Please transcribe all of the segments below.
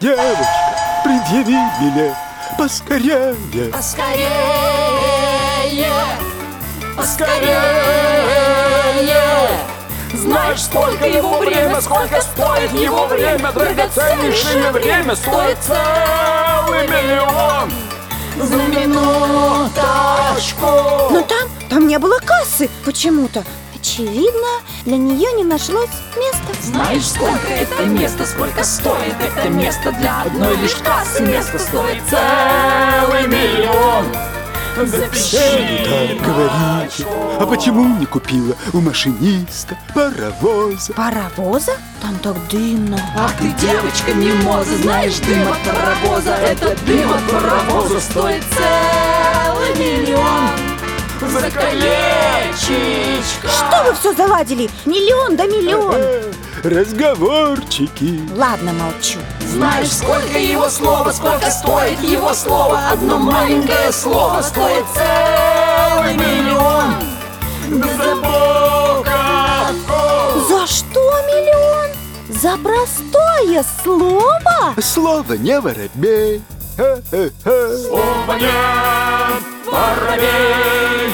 Девочка, предъяви билет поскорее. Поскорее, поскорее. Знаешь, сколько его время, сколько стоит его время, драгоценнейшее время стоит целый миллион за минуточку. Но там, там не было кассы почему-то. Очевидно, для нее не нашлось места. Знаешь, сколько это место, сколько стоит это место для одной лишь кассы Место стоит целый миллион Запиши Так говорите. А почему не купила у машиниста паровоза? Паровоза? Там так дымно. Ах ты, девочка мимоза, знаешь, дым от паровоза Этот дым от паровоза стоит целый миллион За колечечко Что вы все заладили? Миллион да миллион. Э, Разговорчики. Ладно, молчу. Знаешь, сколько его слова, сколько стоит его слово Одно маленькое слово стоит целый миллион Без буковков За что миллион? За простое слово? Слово не воробей. Ха-ха-ха. Слова нет, воробей,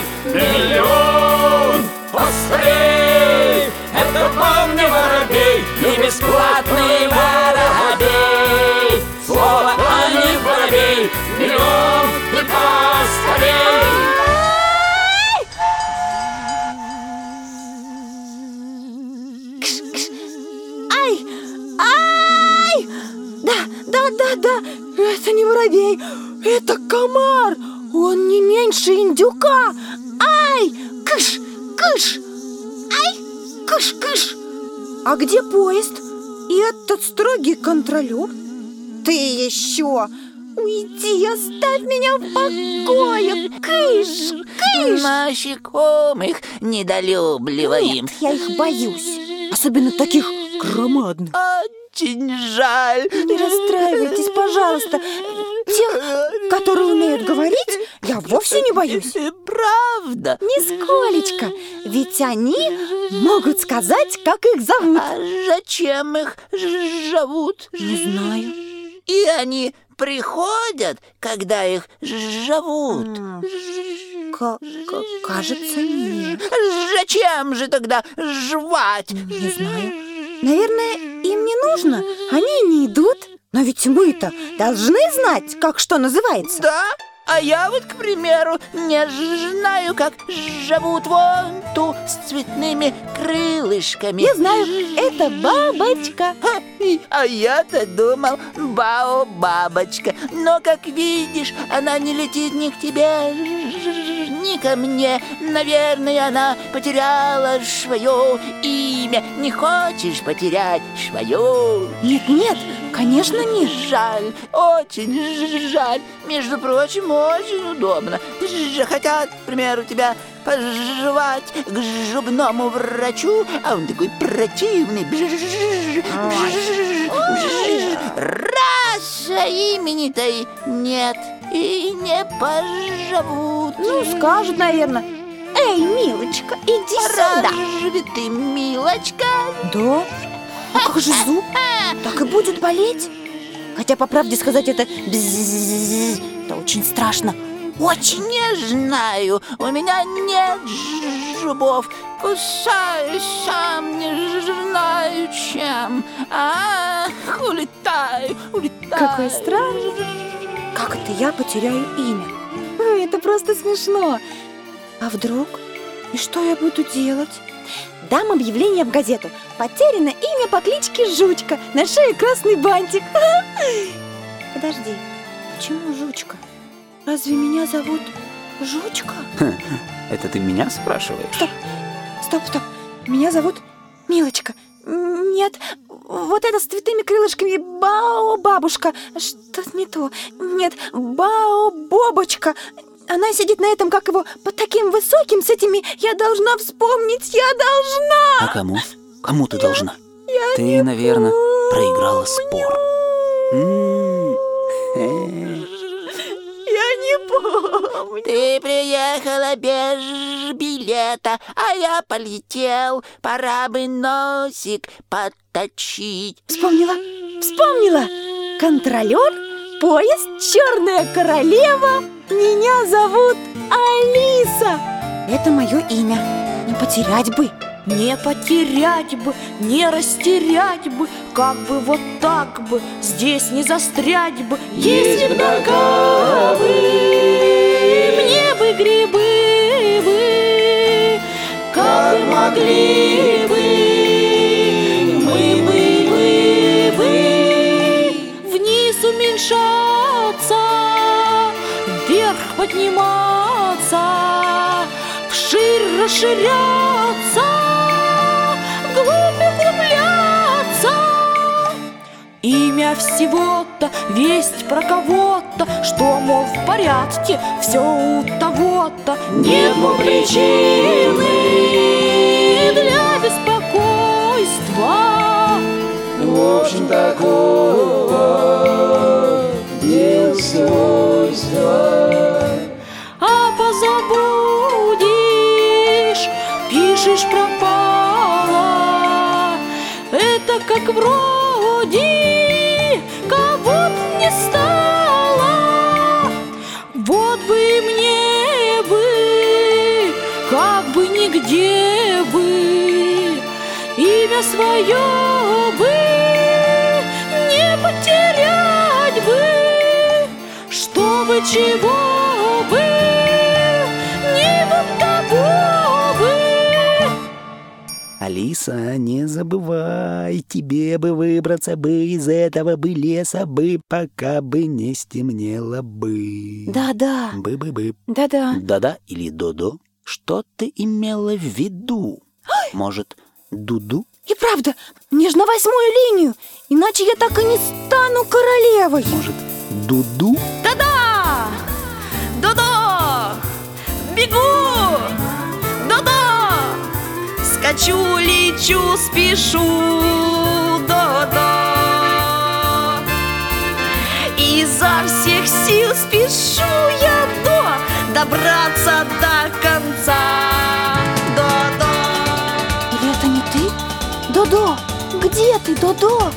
да, это не воробей, это комар. Он не меньше индюка. Ай! Кыш! Кыш! Ай! Кыш! Кыш! А где поезд? И этот строгий контролер? Ты еще! Уйди, оставь меня в покое! Кыш! Кыш! Насекомых недолюбливаем. Нет, я их боюсь. Особенно таких громадных. Очень жаль. Не расстраивайтесь, пожалуйста. Тех, которые умеют говорить, я вовсе не боюсь. Правда? Нисколечко. Ведь они могут сказать, как их зовут. А зачем их зовут? Не знаю. И они приходят, когда их зовут. К- к- кажется, нет. Зачем же тогда жвать? Не знаю. Наверное, не нужно. Они не идут. Но ведь мы-то должны знать, как что называется. Да? А я вот, к примеру, не знаю, как зовут вон ту с цветными крылышками. Я знаю, это бабочка. А я-то думал, бао-бабочка. Но, как видишь, она не летит ни к тебе, ни ко мне. Наверное, она потеряла свое имя. Не хочешь потерять свое? Нет-нет, конечно нет. Жаль, очень жаль. Между прочим, очень удобно. Хотят, к примеру, тебя пожевать к зубному врачу, а он такой противный. Бжж, бжж, бжж. Раз, а имени-то нет, и не поживут. Ну, скажут, наверное. Эй, милочка, иди сюда. Разве ты, милочка? Да? А как же зуб? Так и будет болеть? Хотя, по правде сказать, это. Это очень страшно. Очень. Не знаю, у меня нет зубов. Кусаюсь сам, не знаю чем. Ах, улетаю, улетаю. Какой странный. Как это я потеряю имя? Это просто смешно. А вдруг? И что я буду делать? Дам объявление в газету. Потеряно имя по кличке Жучка. На шее красный бантик. Подожди, почему Жучка? Разве меня зовут Жучка? Это ты меня спрашиваешь? Стоп, стоп, стоп. Меня зовут Милочка. Нет, вот это с цветными крылышками Бао бабушка. Что-то не то. Нет, Бао бобочка. Она сидит на этом, как его, под таким высоким, с этими... Я должна вспомнить, я должна! А кому? Кому ты должна? Ты, наверное, проиграла спор. Я не помню. Ты приехала без билета, а я полетел. Пора бы носик подточить. Вспомнила, вспомнила. контролер, поезд, черная королева. Меня зовут Алиса. Это мое имя. Не потерять бы. Не потерять бы, не растерять бы, как бы вот так бы, здесь не застрять бы, если б только бы мне бы грибы бы, как бы могли расширяться, глубь углубляться. Имя всего-то, весть про кого-то, что, мол, в порядке, все у того-то. Нет му причины как вроде кого не стало. Вот бы мне бы, как бы нигде бы, имя свое бы не потерять бы, чтобы чего Алиса, не забывай, тебе бы выбраться бы из этого бы леса бы, пока бы не стемнело бы. Да-да, Бы-бы-бы. да-да. Да-да или додо? Что ты имела в виду? Может, дуду? И правда, мне же на восьмую линию, иначе я так и не стану королевой. Может, дуду? Да-да! Додо! Бегу! Скачу, лечу, спешу! Додо! Изо всех сил спешу я до добраться до конца! Додо! Или это не ты? Додо, где ты? Додо!